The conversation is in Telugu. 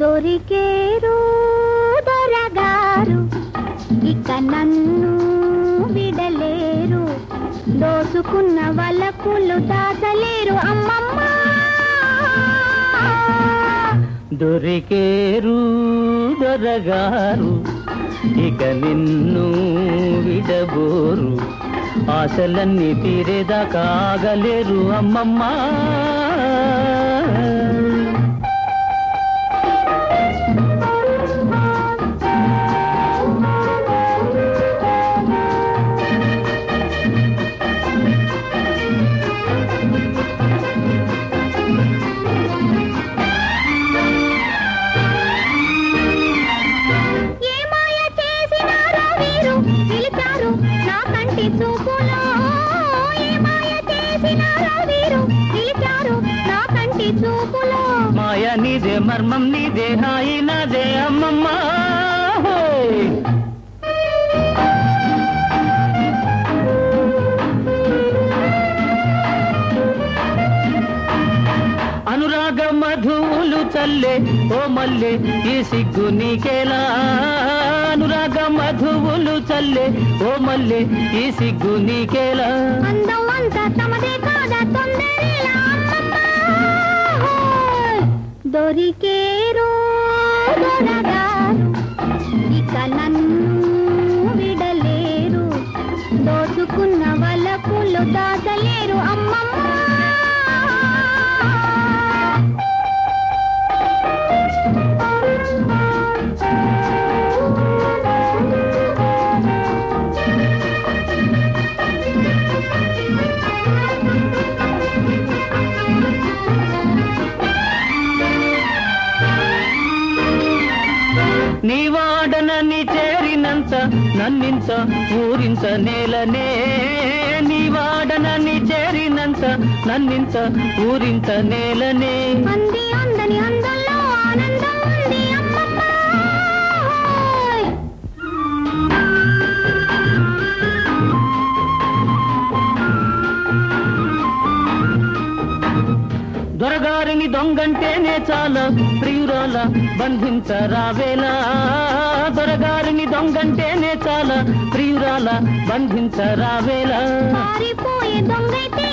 దొరికేరు దొరగారు. ఇక నన్ను విడలేరు. దోసుకున్న వలపులు దాచలేరు. అమ్మమ్మ! దొరికేరు దొరగారు. ఇక నిన్ను విడబోరు. ఆశలన్నీ తీరేదాకా ఆగలేరు అమ్మమ్మా. పిలిచారు. నా కంటి చూపులో ఏ మాయ చేసినారో వీరు. పిలిచారు నా కంటి చూపులో. మాయ నీదే మర్మం నీదే హాయి నాదే. రాగ మధువులు చల్లే ఓ మల్లె ఈ సిగ్గు నీకేలా? అనురాగ మధువులు చల్లే ఓ మల్లె ఈ సిగ్గు నీకేలా? అందం అంతా తమదే కాదా తొందరేలా? అమ్మమ్మ హోయ్. వాడనని చేరినంత నన్నింత ఊరింత నేలనే. నీ వాడనని చేరినంత నన్నింత ఊరింత నేలనే. అంది అందని అందంలో ఆనందం దొంగంటేనే చాలా ప్రియురాల బంధించరావేలా దొరగారిని దొంగంటేనే చాలా ప్రియురాల బంధించరావేలా దొంగైతే